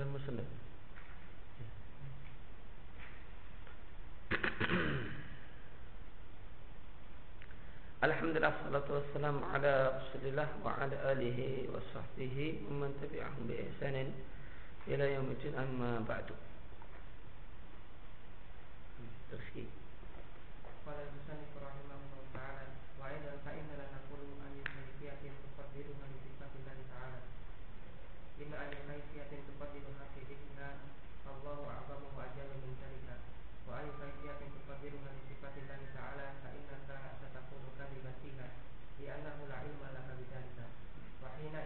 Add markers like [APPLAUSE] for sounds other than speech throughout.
dan musnad [COUGHS] Alhamdulillah salatu wassalamu ala Rasulillah wa ala alihi wa sahbihi wa man tabi'ahum bi ihsanin ila yaumil amma ba'du hmm, Terima kasih. Li annahu la ilma laka bidhalika wa hina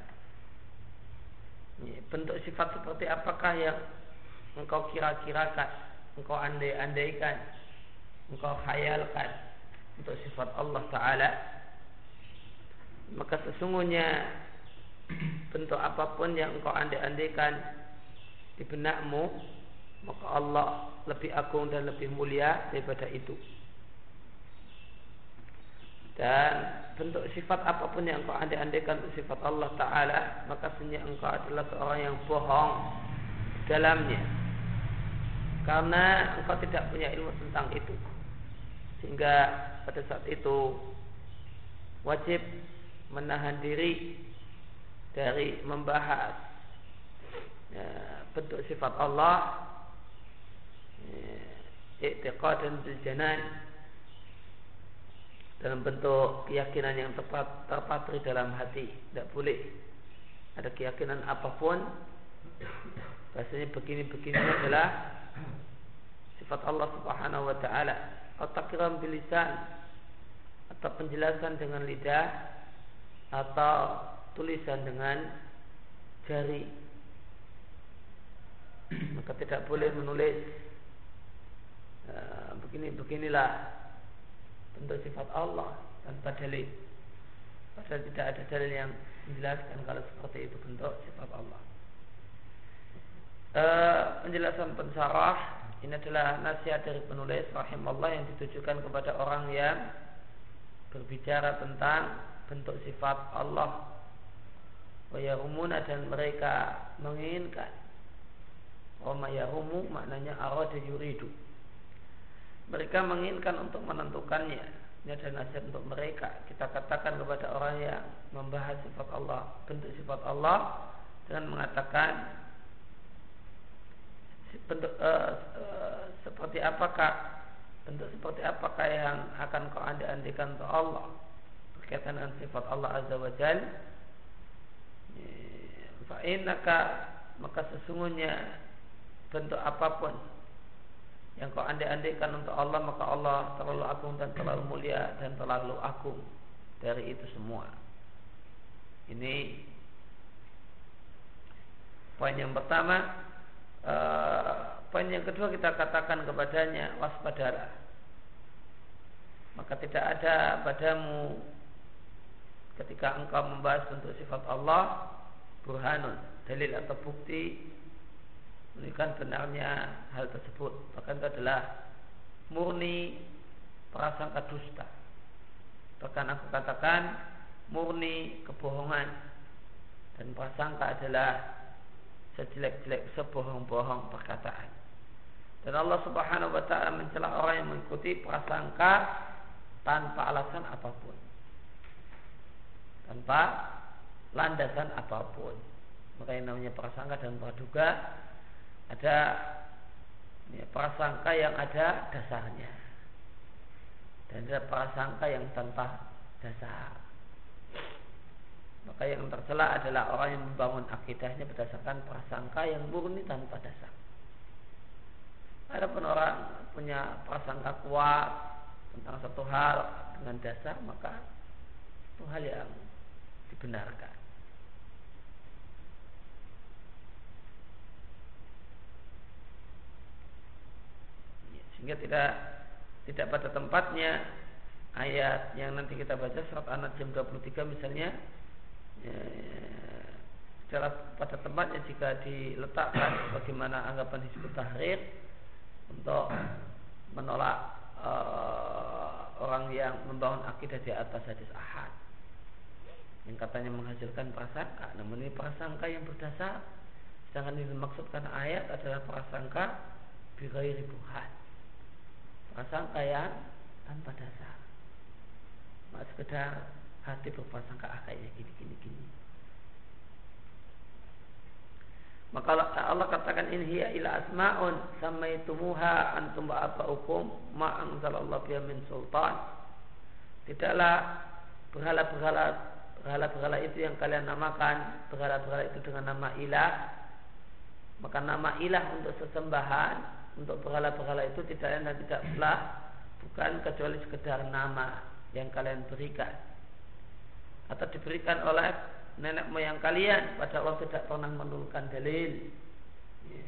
bentuk sifat seperti apakah yang engkau kira-kirakan, engkau andai-andaikan, engkau khayalkan untuk sifat Allah taala. Maka sesungguhnya bentuk apapun yang engkau andai-andaikan di benakmu maka Allah lebih agung dan lebih mulia daripada itu dan bentuk sifat apa pun yang engkau andai-andaikan untuk sifat Allah Ta'ala maka sesungguhnya engkau adalah seorang yang bohong dalamnya. Karena engkau tidak punya ilmu tentang itu. Sehingga pada saat itu wajib menahan diri dari membahas ya, bentuk sifat Allah i'tiqadan bil janan dalam bentuk keyakinan yang tepat terpatri dalam hati. Tidak boleh ada keyakinan apa pun. Bahasanya begini-begini adalah sifat Allah Subhanahu wa taala. Atau takram bilisan atau penjelasan dengan lidah atau tulisan dengan jari. Maka tidak boleh menulis Eh, begini beginilah bentuk sifat Allah tanpa dalil. Padahal tidak ada dalil yang menjelaskan kalau seperti itu bentuk sifat Allah. E, penjelasan pensarah ini adalah nasihat dari penulis rahimahullah yang ditujukan kepada orang yang berbicara tentang bentuk sifat Allah wayarumuna dan mereka menginginkan Roma yarumu maknanya arada yuridu mereka menginginkan untuk menentukannya. Ini adalah nasihat untuk mereka. Kita katakan kepada orang yang membahas sifat Allah, bentuk sifat Allah dengan mengatakan bentuk uh, uh, seperti apakah bentuk seperti apakah yang akan kau andi-andikan untuk Allah berkaitan dengan sifat Allah Azza wa Jal fa'inaka maka sesungguhnya bentuk apa pun yang kau andai-andaikan untuk Allah maka Allah terlalu agung dan terlalu mulia dan terlalu agung dari itu semua. Ini poin yang pertama. Uh, poin yang kedua kita katakan kepadanya waspadalah. Maka tidak ada padamu ketika engkau membahas bentuk sifat Allah burhanun dalil atau bukti menunjukkan benarnya hal tersebut bahkan itu adalah murni prasangka dusta bahkan aku katakan murni kebohongan dan prasangka adalah sejelek-jelek sebohong-bohong perkataan. Dan Allah Subhanahu wa taala mencela orang yang mengikuti prasangka tanpa alasan apa pun. Tanpa landasan apa pun. Maka yang namanya prasangka dan praduga ada ya, prasangka yang ada dasarnya. Dan ada prasangka yang tanpa dasar. Maka yang tercela adalah orang yang membangun akidahnya berdasarkan prasangka yang murni tanpa dasar. Adapun orang punya prasangka kuat tentang satu hal dengan dasar maka itu hal yang dibenarkan. Ya, sehingga tidak tidak pada tempatnya. Ayat yang nanti kita baca surat An-Najm jam 23 misalnya ya, secara pada tempatnya jika diletakkan bagaimana anggapan Hizbut Tahrir untuk menolak uh, orang yang membangun akidah di atas hadis ahad. Yang katanya menghasilkan prasangka. Namun ini prasangka yang berdasar. Sedangkan yang dimaksudkan ayat adalah prasangka birai ribuhan prasangka yang tanpa dasar. Mak sekedar hati berprasangka ah kayaknya gini gini gini. Maka Allah katakan ini hiya ila asma'un samaitumuha antum wa aba'ukum ma anzalallahu biha min sultan. Tidaklah berhala-berhala berhala-berhala itu yang kalian namakan berhala-berhala itu dengan nama ilah. Maka nama ilah untuk sesembahan untuk berhala-berhala itu tidak dan tidak pula bukan kecuali sekedar nama yang kalian berikan. Atau diberikan oleh nenek moyang kalian pada Allah tidak pernah menurunkan dalil. Ya.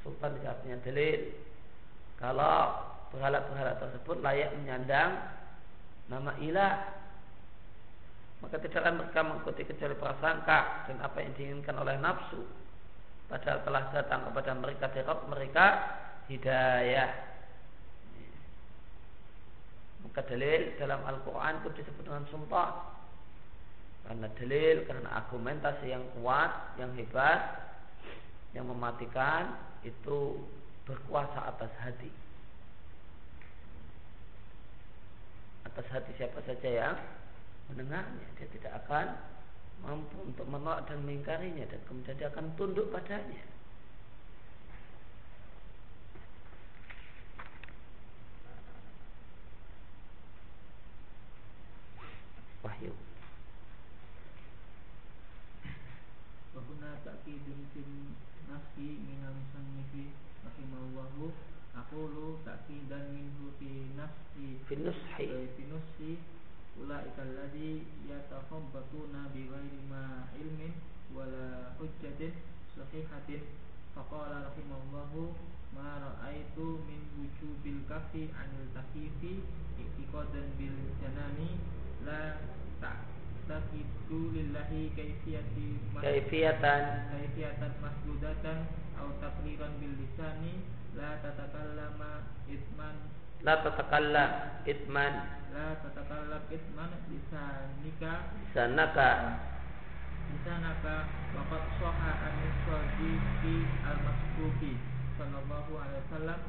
sultan artinya dalil. Kalau berhala-berhala tersebut layak menyandang nama ilah maka tidak akan mereka mengikuti kecuali prasangka dan apa yang diinginkan oleh nafsu. Padahal telah datang kepada mereka dari mereka hidayah maka dalil dalam Al-Quran itu disebut dengan sumpah karena dalil, karena argumentasi yang kuat, yang hebat, yang mematikan itu berkuasa atas hati. Atas hati siapa saja yang mendengarnya, dia tidak akan mampu untuk menolak dan mengingkarinya dan kemudian dia akan tunduk padanya. Wahyu. ta'kidun fil nafsi minal musannifi rahimallahu aqulu ta'kidan minhu fi nafsi fi nushi fi nushi ulaika alladhi yatakhabbatuna bi ghairi ma ilmin wala hujjatin sahihatin faqala rahimallahu ma ra'aitu min wujubil kafi anil takifi i'tiqadan bil janani la ta' taqidu lillahi kaifiyati kaifiyatan. kaifiyatan masjudatan atau takliran bil lisani. La tatakallama itman. La tatakallam itman. La tatakallam itman lisanika. Lisanaka. Lisanaka. Waqad soha anis sadiqi al masbuki sallallahu alaihi wasallam.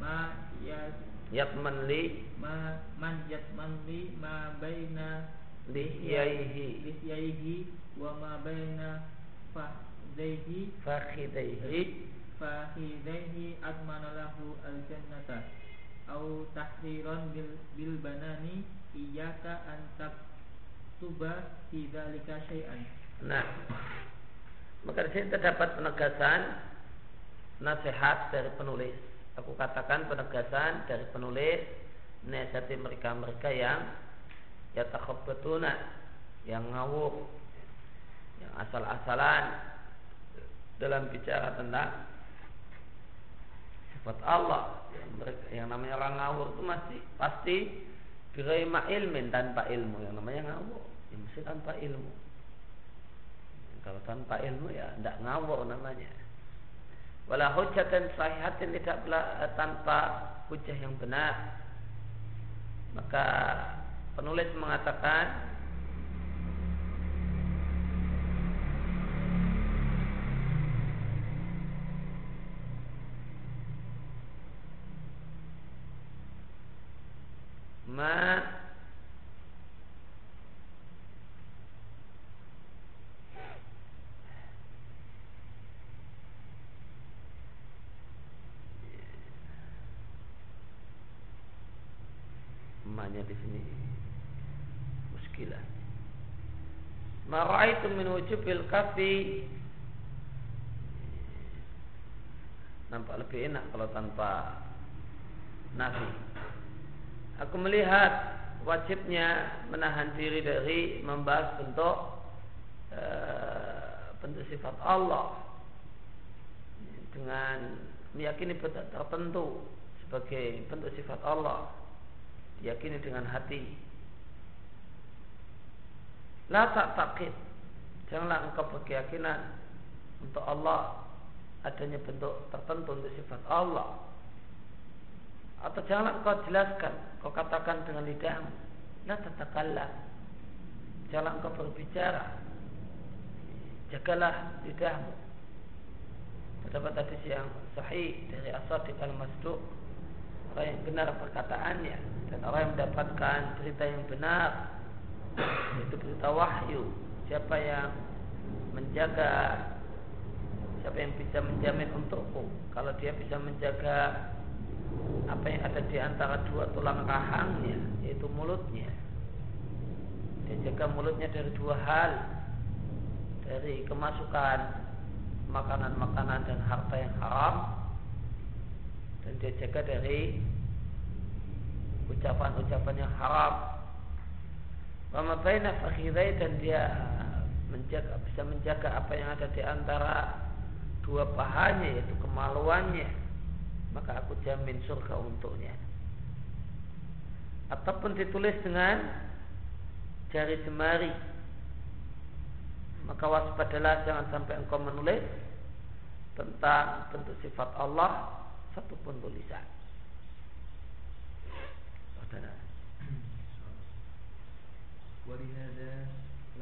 Ma ya yatman li ma man yatman li ma baina lihyaihi. Lihyaihi wa ma baina fahdaihi fakhidaihi. Fakhidaihi admana lahu al jannata au tahriran bil, bil banani iyyaka an taktuba fi dzalika syai'an. Nah maka di sini terdapat penegasan nasihat dari penulis aku katakan penegasan dari penulis nasihati mereka-mereka yang yatakhabbatuna yang ngawur yang asal-asalan dalam bicara tentang sifat Allah. Yang, mereka, yang namanya orang ngawur itu masih pasti biraima ilmin tanpa ilmu. Yang namanya ngawur yang mesti tanpa ilmu. Kalau tanpa ilmu ya tidak ngawur namanya wala hujatan sahihatin tidak eh, tanpa hujah yang benar. Maka penulis mengatakan ma Wujubil kafi nampak lebih enak kalau tanpa nafi. Aku melihat wajibnya menahan diri dari membahas bentuk e, bentuk sifat Allah. Dengan meyakini bentuk tertentu sebagai bentuk sifat Allah. Diyakini dengan hati. La tak takit janganlah engkau berkeyakinan untuk Allah adanya bentuk tertentu untuk sifat Allah. Atau janganlah engkau jelaskan kau katakan dengan lidahmu la tatakallam. Janganlah engkau berbicara jagalah lidahmu. Terdapat hadis yang sahih dari As-Sadiq al-Masduq orang yang benar perkataannya dan orang yang mendapatkan berita yang benar itu berita wahyu siapa yang menjaga Siapa yang bisa menjamin untukku. Kalau dia bisa menjaga Apa yang ada di antara dua tulang rahangnya Yaitu mulutnya. Dia jaga mulutnya dari dua hal Dari kemasukan Makanan-makanan dan harta yang haram Dan dia jaga dari Ucapan-ucapan yang haram. Wama baina dan dia menjaga bisa menjaga apa yang ada di antara dua pahanya yaitu kemaluannya maka aku jamin surga untuknya. Ataupun ditulis dengan jari jemari. Maka waspadalah jangan sampai engkau menulis tentang bentuk sifat Allah satupun tulisan. Oh,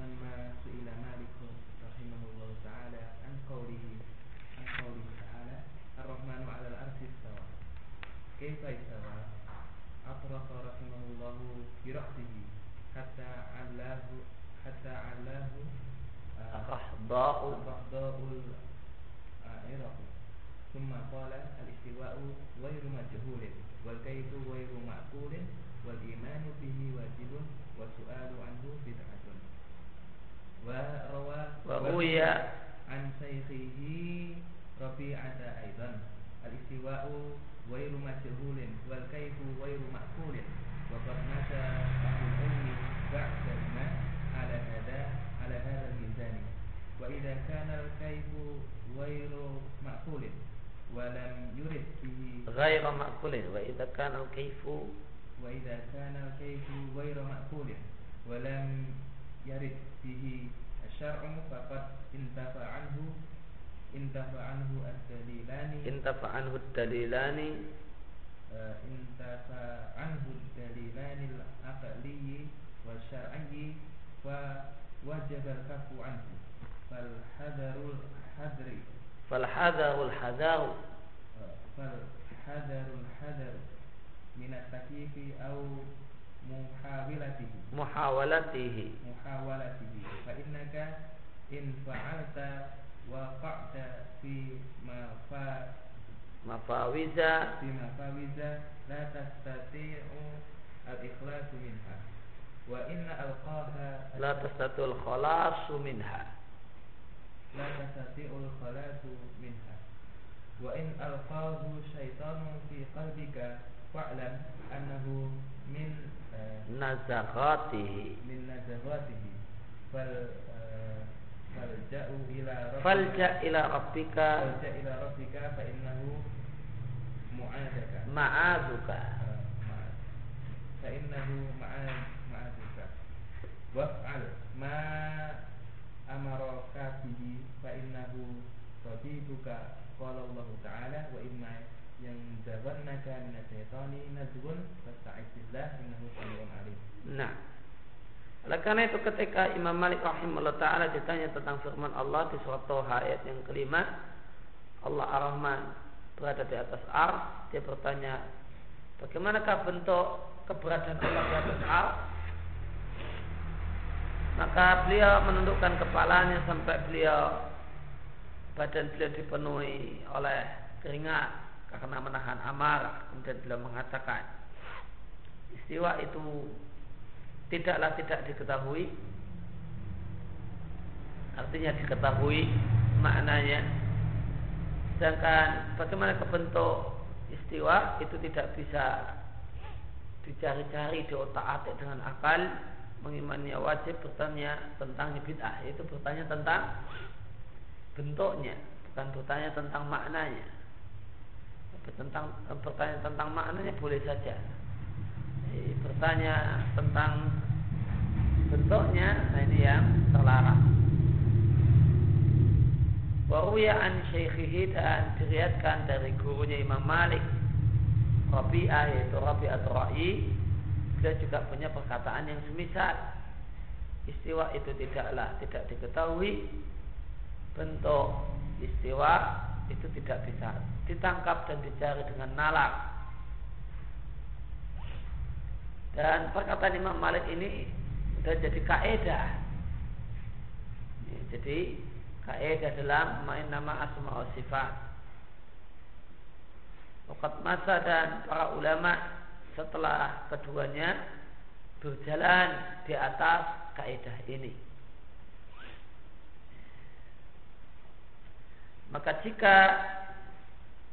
لما سئل مالك رحمه الله تعالى عن قوله قوله تعالى الرحمن على العرش استوى كيف استوى؟ أطرق رحمه الله برأسه حتى علاه حتى علاه الرحضاء. الرحضاء العراق ثم قال الاستواء غير مجهول والكيف غير معقول والإيمان به واجب والسؤال عنه بدعة. وروى وروي عن شيخه رفيعة أيضا. الاستواء غير مجهول والكيف غير مأكول. وقد مشى أهل العلم بعدهما على هذا على هذا الميزان. وإذا كان الكيف غير مأكول ولم يرد به غير مأكول. وإذا كان الكيف وإذا كان الكيف غير مأكول ولم يرد به الشرع فقد انتفى عنه انتفى عنه الدليلان. انتفى عنه الدليلان. انتفى عنه الدليلان العقلي والشرعي فوجب الكف عنه. فالحذر الحذر. فالحذر الحذر. فالحذر الحذر من التكييف أو محاولته. محاولته. محاولته. فإنك إن فعلت وقعت في مفا مفاوز. في مفاوز لا تستطيع الإخلاص منها. وإن ألقاها لا تستطيع الخلاص منها. لا تستطيع الخلاص منها. وإن ألقاه شيطان في قلبك wa'lam annahu min eh, nazakhatihi. min nazakhatihi. Fal eh, falja'u ila rabbika. Falja ila rabbika. Falja ila rabbika fa innahu ma'azuka eh, fa innahu ma'azuka waf'al ma amaraka bihi fa innahu tabibuka qala Allah ta'ala wa inna yang jawannaka min asyaitani nazgun fasta'id billah innahu samiun alim. Nah. Oleh karena itu ketika Imam Malik rahimahullah ta'ala ditanya tentang firman Allah di surat Toha ayat yang kelima Allah Ar-Rahman berada di atas ar dia bertanya bagaimanakah bentuk keberadaan Allah di atas al maka beliau menundukkan kepalanya sampai beliau badan beliau dipenuhi oleh keringat karena menahan amarah. Kemudian beliau mengatakan istiwa itu tidaklah tidak diketahui. Artinya diketahui maknanya. Sedangkan bagaimana kebentuk istiwa itu tidak bisa dicari-cari di otak atik dengan akal. Mengimani wajib bertanya tentang bid'ah. Itu bertanya tentang bentuknya bukan bertanya tentang maknanya tentang bertanya tentang maknanya boleh saja. Bertanya tentang bentuknya nah ini yang terlarang. Waruya an syekhihi dan diriatkan dari gurunya Imam Malik Rabi'ah yaitu Rabi'at Ra'i Dia juga punya perkataan yang semisal. Istiwa itu tidaklah tidak diketahui. Bentuk istiwa itu tidak bisa ditangkap dan dicari dengan nalar Dan perkataan Imam Malik ini sudah jadi kaedah Jadi kaidah dalam main nama asma sifat. Wakat masa dan para ulama setelah keduanya berjalan di atas kaidah ini. Maka jika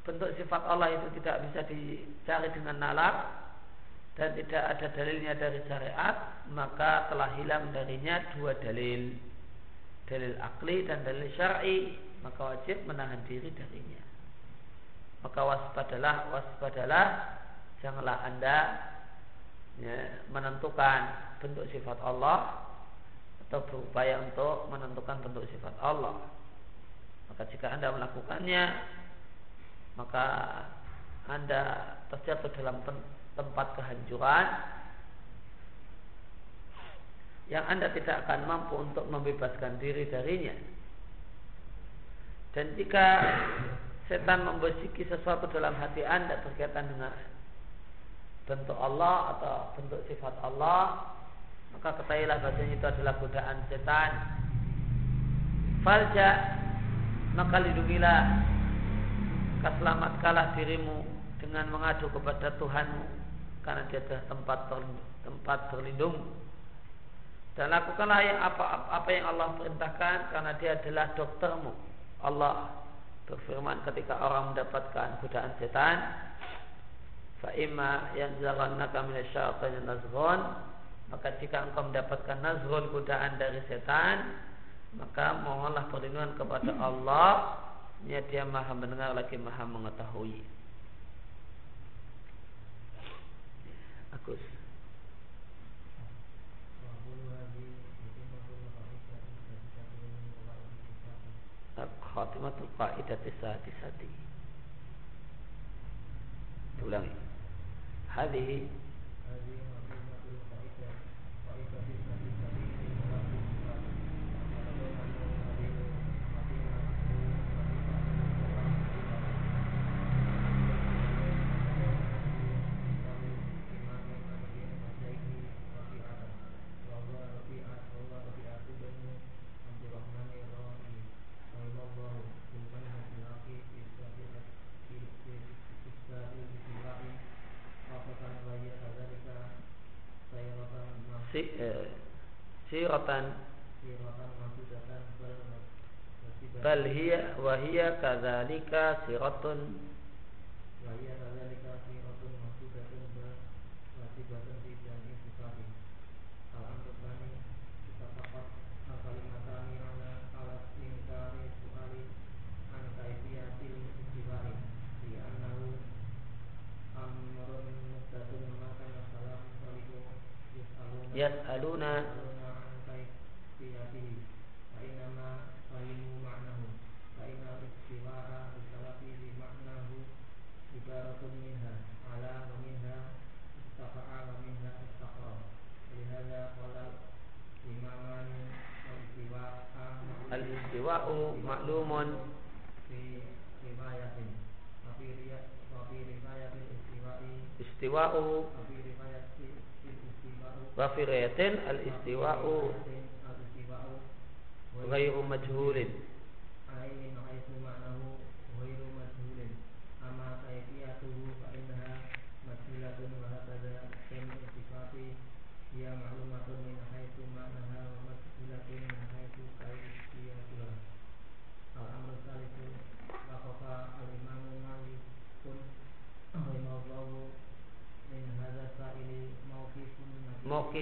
bentuk sifat Allah itu tidak bisa dicari dengan nalar dan tidak ada dalilnya dari syariat, maka telah hilang darinya dua dalil. Dalil akli dan dalil syar'i maka wajib menahan diri darinya. Maka waspadalah waspadalah janganlah anda ya, menentukan bentuk sifat Allah atau berupaya untuk menentukan bentuk sifat Allah maka jika anda melakukannya maka anda terjatuh dalam tempat kehancuran yang Anda tidak akan mampu untuk membebaskan diri darinya. Dan jika setan membisiki sesuatu dalam hati Anda berkaitan dengan bentuk Allah atau bentuk sifat Allah, maka ketahuilah bahasanya itu adalah godaan setan. Falja maka lindungilah keselamatkanlah dirimu dengan mengadu kepada Tuhanmu karena dia adalah tempat tempat berlindung dan lakukanlah yang apa, apa yang Allah perintahkan karena dia adalah doktermu. Allah berfirman ketika orang mendapatkan godaan setan, fa imma yanzaghannaka minasyaitonir nazghun, maka jika engkau mendapatkan nazghun godaan dari setan, maka mohonlah perlindungan kepada Allah, nya dia Maha mendengar lagi Maha mengetahui. Agus. khatimatul qaidati sadisati ulangi hadhihi siratan. Bal hiya wa hiya kadzalika siratun wa hiya kadzalika siratun mahsudatun wasibatun fi jami sifati al amrani kita dapat kalimatani ala ala ingkari suali an kaifiyatil istiwai di annahu amrun mustatun maka salam salihu yas'aluna yas'aluna istiwa'u. Maklumun istiwa'u. Wa fi riwayatin al-istiwa'u. Al-istiwa'u. Ghairu majhulin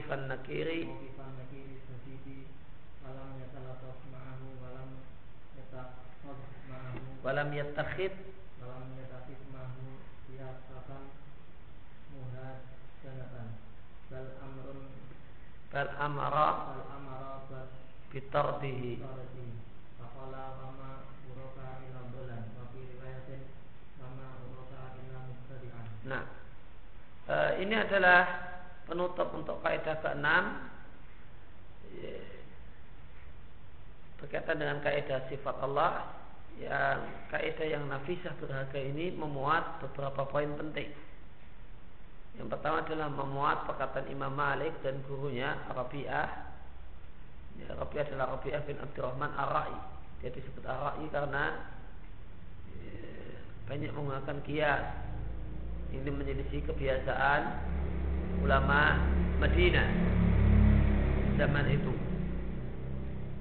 nakiri. Mawqifan nakir sadidi walam yattakhid walam bal amrun. Bal amara. Bal amara bal bitardihi. uraka ila dolan wa fi riwayatin wama uraka ila mubtadi'an. Nah, eh, ini adalah penutup untuk kaidah keenam eh, berkaitan dengan kaidah sifat Allah yang kaidah yang nafisah berharga ini memuat beberapa poin penting. Yang pertama adalah memuat perkataan Imam Malik dan gurunya Rabi'ah. Ya, Rabi'ah adalah Rabi'ah bin Abdurrahman Ar-Ra'i. Dia disebut Ar-Ra'i karena eh, banyak menggunakan kias ini menyelisih kebiasaan ulama Madinah zaman itu.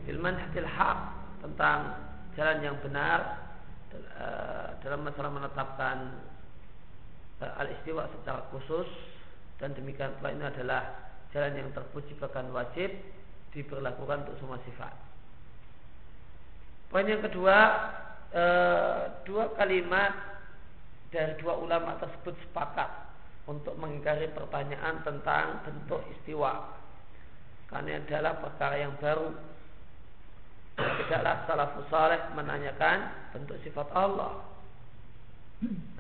Ilman hadil haq tentang jalan yang benar eh, dalam masalah menetapkan eh, al-istiwa secara khusus dan demikian pula ini adalah jalan yang terpuji bahkan wajib diberlakukan untuk semua sifat. Poin yang kedua, eh, dua kalimat dari dua ulama tersebut sepakat untuk mengingkari pertanyaan tentang bentuk istiwa. Karena adalah perkara yang baru. Tidaklah salafus saleh menanyakan bentuk sifat Allah.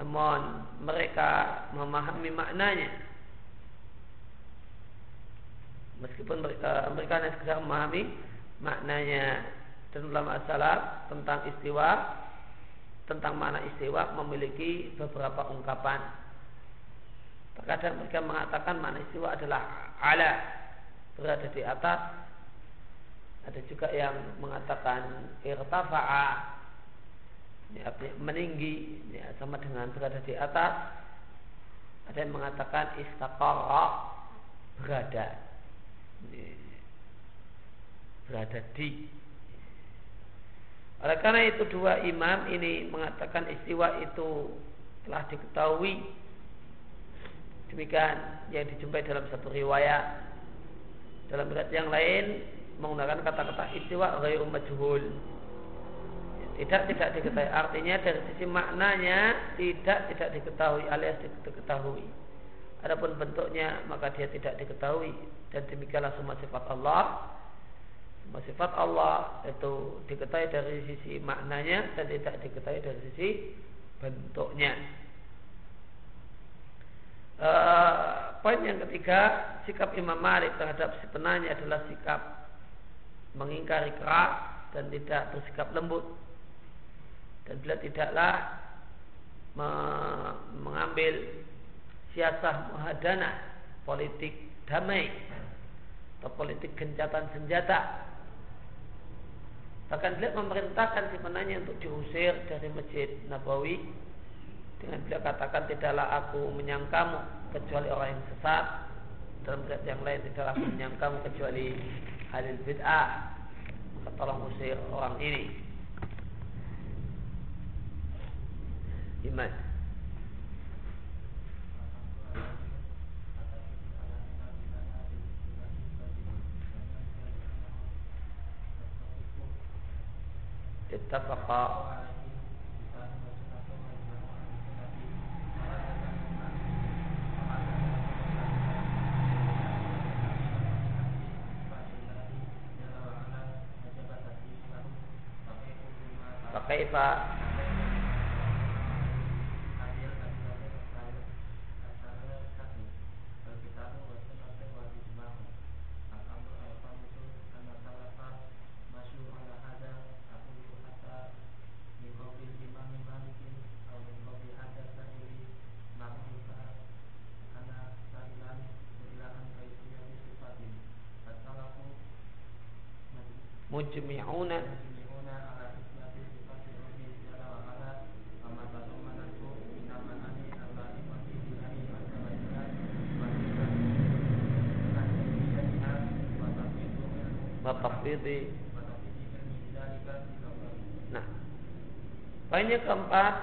Namun mereka memahami maknanya. Meskipun mereka mereka hanya sekedar memahami maknanya dan ulama salaf tentang istiwa tentang mana istiwa memiliki beberapa ungkapan. Terkadang mereka mengatakan mana istiwa adalah ala berada di atas. Ada juga yang mengatakan irtafa'a ya, meninggi ya, sama dengan berada di atas. Ada yang mengatakan istaqarra berada berada di oleh karena itu dua imam ini mengatakan istiwa itu telah diketahui demikian yang dijumpai dalam satu riwayat. Dalam riwayat yang lain menggunakan kata-kata istiwa ghairu majhul. Tidak tidak diketahui. Artinya dari sisi maknanya tidak tidak diketahui alias diketahui. Adapun bentuknya maka dia tidak diketahui. Dan demikianlah semua sifat Allah. Semua sifat Allah itu diketahui dari sisi maknanya dan tidak diketahui dari sisi bentuknya. E, poin yang ketiga, sikap Imam Malik terhadap si penanya adalah sikap mengingkari keras dan tidak bersikap lembut. Dan bila tidaklah me mengambil siasah muhadanah politik damai atau politik gencatan senjata Bahkan beliau memerintahkan si penanya untuk diusir dari masjid Nabawi dengan beliau katakan tidaklah aku menyangkamu kecuali orang yang sesat dalam ayat yang lain tidaklah aku menyangkamu kecuali halil bid'ah maka tolong usir orang ini iman اتفقا mujmi'una watafidhi Nah Poin yang keempat.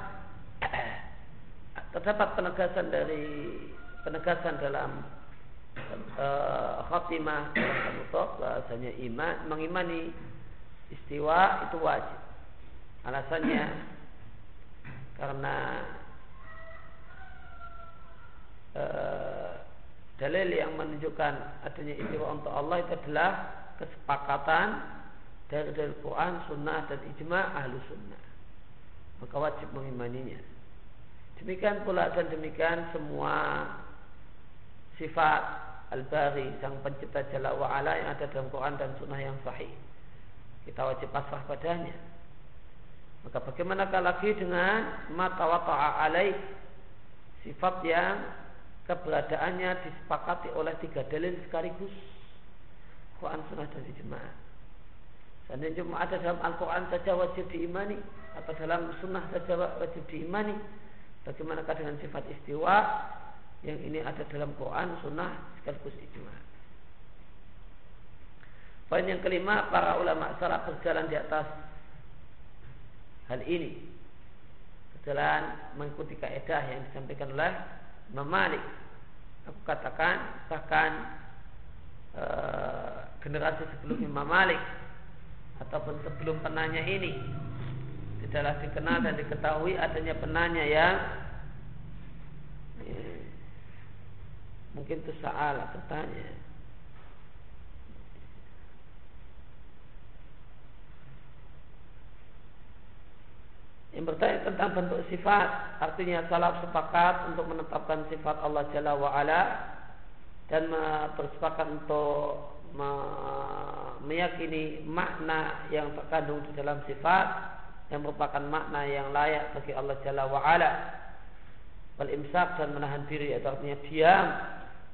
[CLEARS THROAT] Terdapat penegasan dari Penegasan dalam uh, khatimah dalam penutup bahasanya iman mengimani istiwa itu wajib. Alasannya karena uh, dalil yang menunjukkan adanya istiwa untuk Allah itu adalah kesepakatan dari dari Quran, Sunnah dan ijma ahlu Sunnah. Maka wajib mengimaninya. Demikian pula dan demikian semua sifat Al-Bari sang pencipta Jalla wa'ala yang ada dalam Quran dan Sunnah yang sahih. Kita wajib pasrah padanya. Maka bagaimanakah lagi dengan mata wata'a alaih sifat yang keberadaannya disepakati oleh tiga dalil sekaligus Quran, Sunnah dan Ijma. Seandainya cuma ada dalam Al-Quran saja wajib diimani atau dalam Sunnah saja wajib diimani. Bagaimanakah dengan sifat istiwa yang ini ada dalam Quran, Sunnah sekaligus Ijma. Poin yang kelima, para ulama salaf berjalan di atas hal ini. Berjalan mengikuti kaidah yang disampaikan oleh Imam Malik. Aku katakan bahkan e, generasi sebelum Imam Malik ataupun sebelum penanya ini tidaklah dikenal dan diketahui adanya penanya yang eh, mungkin itu salah bertanya. Yang bertanya tentang bentuk sifat artinya salaf sepakat untuk menetapkan sifat Allah Jalla wa ala dan bersepakat untuk meyakini makna yang terkandung di dalam sifat yang merupakan makna yang layak bagi Allah Jalla wa ala. Wal imsak dan menahan diri atau artinya diam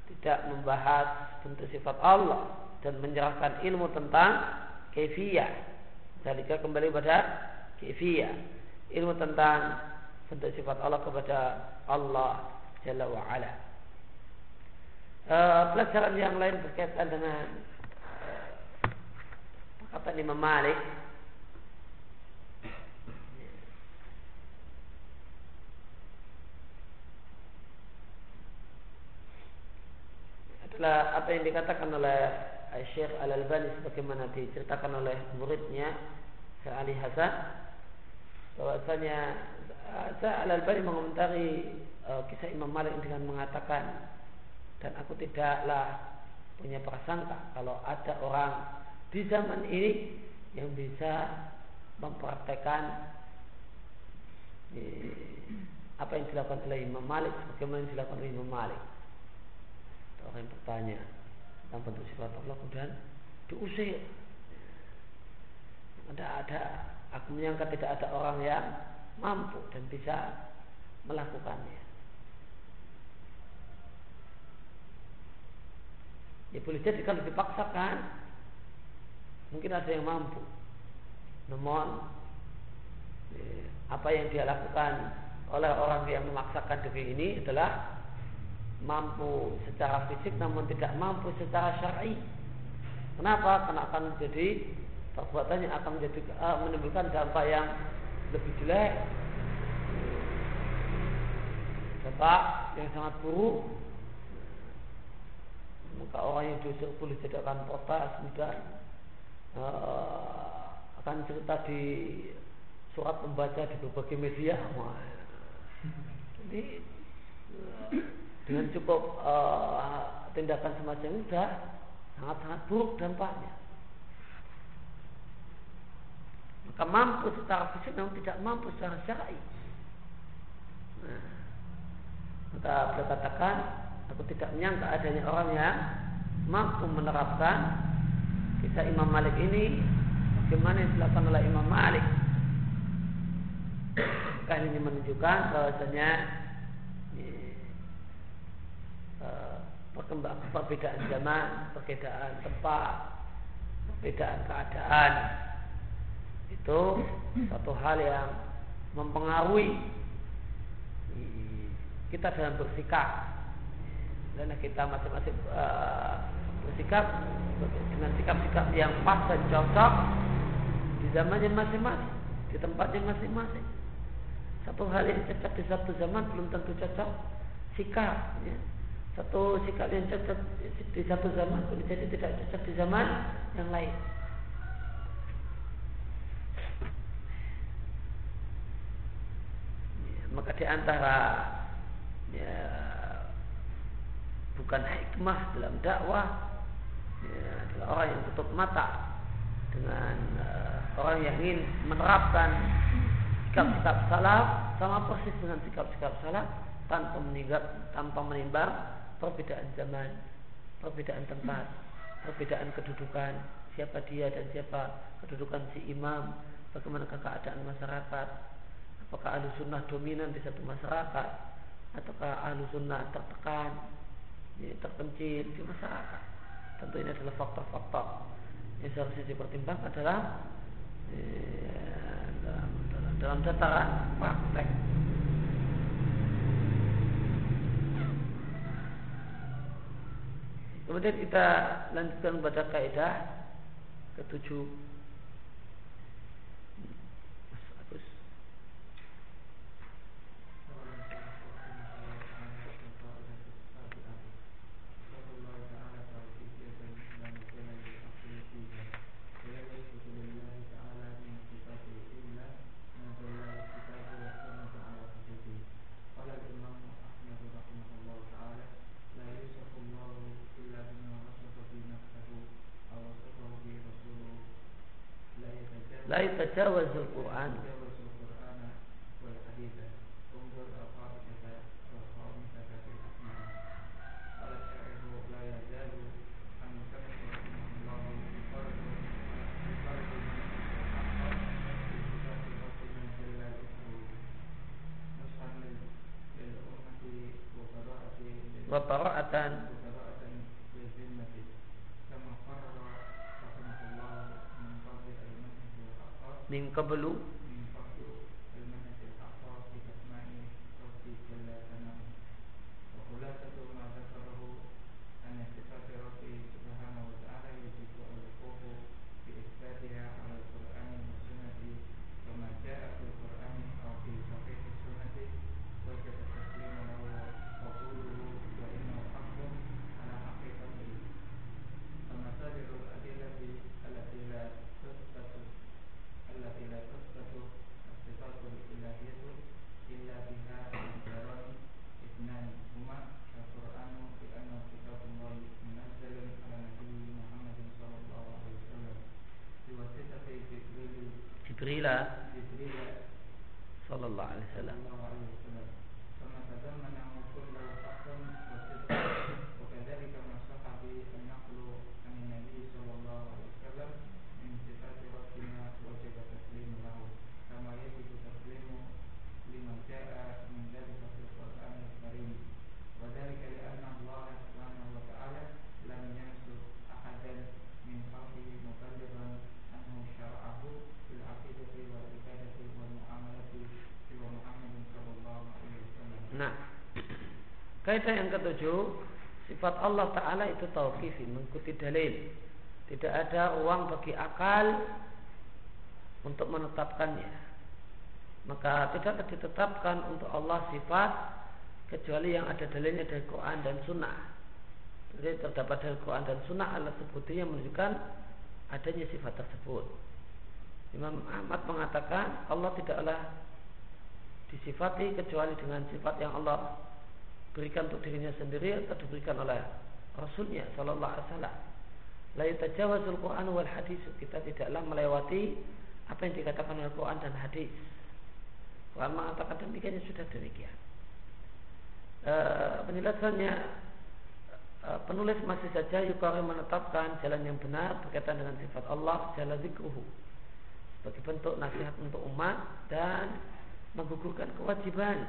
tidak membahas bentuk sifat Allah dan menyerahkan ilmu tentang kefiyah. Jalika kembali pada kefiyah. Ilmu tentang bentuk sifat Allah kepada Allah Jalla wa ala. E, pelajaran yang lain berkaitan dengan kata Imam Malik adalah apa yang dikatakan oleh Syekh Al-Albani sebagaimana diceritakan oleh muridnya Syekh Ali Hasan bahwasanya Syekh Al-Albani mengomentari uh, kisah Imam Malik dengan mengatakan dan aku tidaklah punya prasangka kalau ada orang di zaman ini yang bisa mempraktekkan apa yang dilakukan oleh Imam Malik bagaimana yang dilakukan oleh Imam Malik orang yang bertanya? Tentang bentuk sifat Allah kemudian diusir. Ada ada. Aku menyangka tidak ada orang yang mampu dan bisa melakukannya. Ya boleh jadi kalau dipaksakan mungkin ada yang mampu. Namun ya, apa yang dia lakukan oleh orang yang memaksakan diri ini adalah mampu secara fisik namun tidak mampu secara syar'i. Kenapa? Karena akan menjadi perbuatannya akan menjadi uh, menimbulkan dampak yang lebih jelek, dampak yang sangat buruk. Maka orang yang diusir boleh jadi akan protes kemudian uh, akan cerita di surat pembaca di berbagai media. Jadi dengan cukup uh, tindakan semacam itu sudah sangat-sangat buruk dampaknya. Maka mampu secara fisik namun tidak mampu secara syar'i. Nah, maka beliau katakan aku tidak menyangka adanya orang yang mampu menerapkan kisah Imam Malik ini bagaimana yang dilakukan oleh Imam Malik Maka ini menunjukkan bahwasanya perkembangan perbedaan zaman, perbedaan tempat, perbedaan keadaan itu satu hal yang mempengaruhi kita dalam bersikap karena kita masing-masing uh, bersikap dengan sikap-sikap yang pas dan cocok di zamannya masing-masing, di tempatnya masing-masing. Satu hal yang cocok di satu zaman belum tentu cocok sikap. Ya. Satu sikap yang cocok di satu zaman boleh jadi tidak cocok di zaman yang lain. Ya, maka di antara ya, bukan hikmah dalam dakwah ya, adalah orang yang tutup mata dengan uh, orang yang ingin menerapkan sikap-sikap salah sama persis dengan sikap-sikap salah tanpa meninggal tanpa menimbang perbedaan zaman, perbedaan tempat, perbedaan kedudukan, siapa dia dan siapa kedudukan si imam, bagaimana keadaan masyarakat, apakah ahlu sunnah dominan di satu masyarakat, ataukah ahlu sunnah tertekan, ya, terpencil di masyarakat. Tentu ini adalah faktor-faktor yang seharusnya dipertimbangkan adalah ya, dalam, dalam, dalam dataran praktek. Kemudian kita lanjutkan pada kaidah ketujuh wa bara'atan min Kaidah yang ketujuh, sifat Allah Ta'ala itu tauqifi, mengikuti dalil. Tidak ada ruang bagi akal untuk menetapkannya. Maka tidak ditetapkan untuk Allah sifat kecuali yang ada dalilnya dari Quran dan Sunnah. Jadi terdapat dari Quran dan Sunnah Allah sebutnya menunjukkan adanya sifat tersebut. Imam Ahmad mengatakan Allah tidaklah disifati kecuali dengan sifat yang Allah diberikan untuk dirinya sendiri atau diberikan oleh Rasulnya Sallallahu Alaihi Wasallam. La yatajawazul Quran wal hadis. Kita tidaklah melewati apa yang dikatakan oleh Quran dan hadis. Quran mengatakan demikian sudah demikian. E, penjelasannya e, penulis masih saja yukari menetapkan jalan yang benar berkaitan dengan sifat Allah jalan zikruhu sebagai bentuk nasihat untuk umat dan menggugurkan kewajiban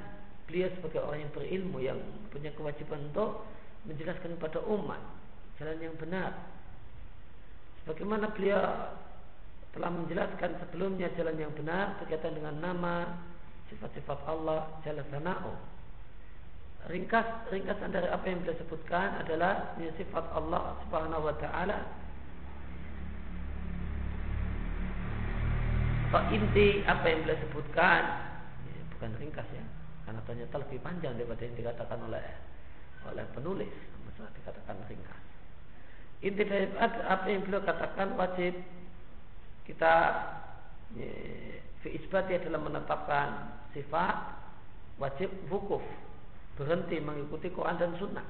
beliau sebagai orang yang berilmu yang punya kewajiban untuk menjelaskan kepada umat jalan yang benar. Bagaimana beliau telah menjelaskan sebelumnya jalan yang benar berkaitan dengan nama sifat-sifat Allah Jalla Sana'u. Ringkas ringkasan dari apa yang beliau sebutkan adalah sifat Allah Subhanahu wa taala. Atau inti apa yang beliau sebutkan. Bukan ringkas ya karena ternyata lebih panjang daripada yang dikatakan oleh oleh penulis. Masalah dikatakan ringkas inti dari apa yang beliau katakan wajib kita ya, fi isbati adalah menetapkan sifat wajib wukuf. Berhenti mengikuti Quran dan Sunnah.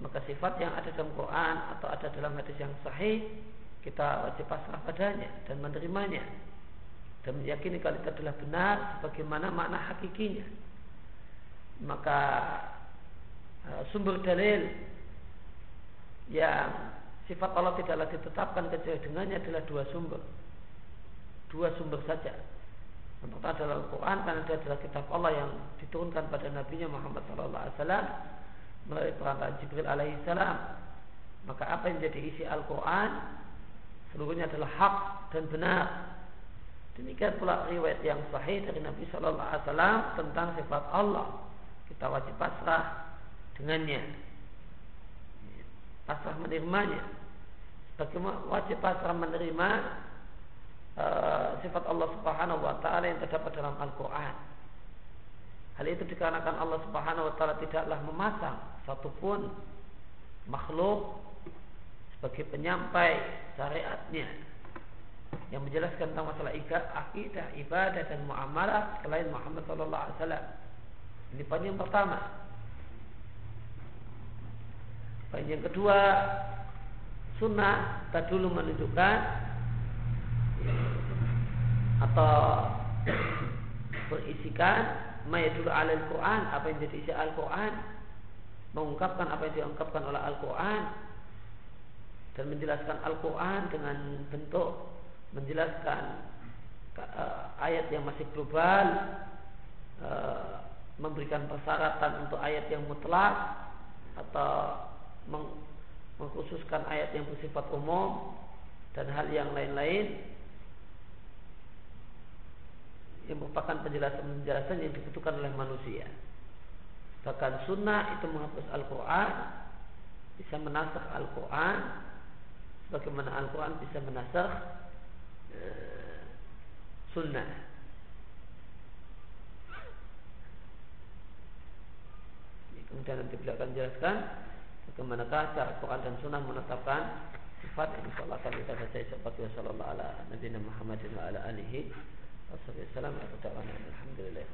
Maka sifat yang ada dalam Quran atau ada dalam hadis yang sahih kita wajib pasrah padanya dan menerimanya dan meyakini kalau itu adalah benar bagaimana makna hakikinya. Maka uh, sumber dalil yang sifat Allah tidaklah ditetapkan kecuali dengannya adalah dua sumber. Dua sumber saja. Yang pertama adalah Al-Quran karena dia adalah kitab Allah yang diturunkan pada Nabi Muhammad SAW melalui perangkat Jibril alaihissalam maka apa yang menjadi isi Al-Quran seluruhnya adalah hak dan benar Demikian pula riwayat yang sahih dari Nabi Shallallahu Alaihi Wasallam tentang sifat Allah. Kita wajib pasrah dengannya, pasrah menerimanya. Bagaimana wajib pasrah menerima uh, sifat Allah Subhanahu Wa Taala yang terdapat dalam Al Quran. Hal itu dikarenakan Allah Subhanahu Wa Taala tidaklah memasang satupun makhluk sebagai penyampai syariatnya yang menjelaskan tentang masalah akidah, ibadah dan muamalah selain Muhammad sallallahu alaihi wasallam. Ini poin yang pertama. Poin yang kedua, sunnah tak dulu menunjukkan atau [COUGHS] berisikan mayadul al-Quran apa yang jadi isi Al-Quran mengungkapkan apa yang diungkapkan oleh Al-Quran dan menjelaskan Al-Quran dengan bentuk menjelaskan uh, ayat yang masih global uh, memberikan persyaratan untuk ayat yang mutlak atau meng mengkhususkan ayat yang bersifat umum dan hal yang lain-lain yang merupakan penjelasan-penjelasan yang dibutuhkan oleh manusia. Bahkan sunnah itu menghapus Al-Quran bisa menasah Al-Quran sebagaimana Al-Quran bisa menasah Eh, sunnah. Kemudian nanti beliau akan jelaskan bagaimanakah cara Quran dan Sunnah menetapkan sifat yang insyaallah akan kita baca esok pagi wasallallahu ala nabi Muhammad wa ala alihi wasallam. Alhamdulillah.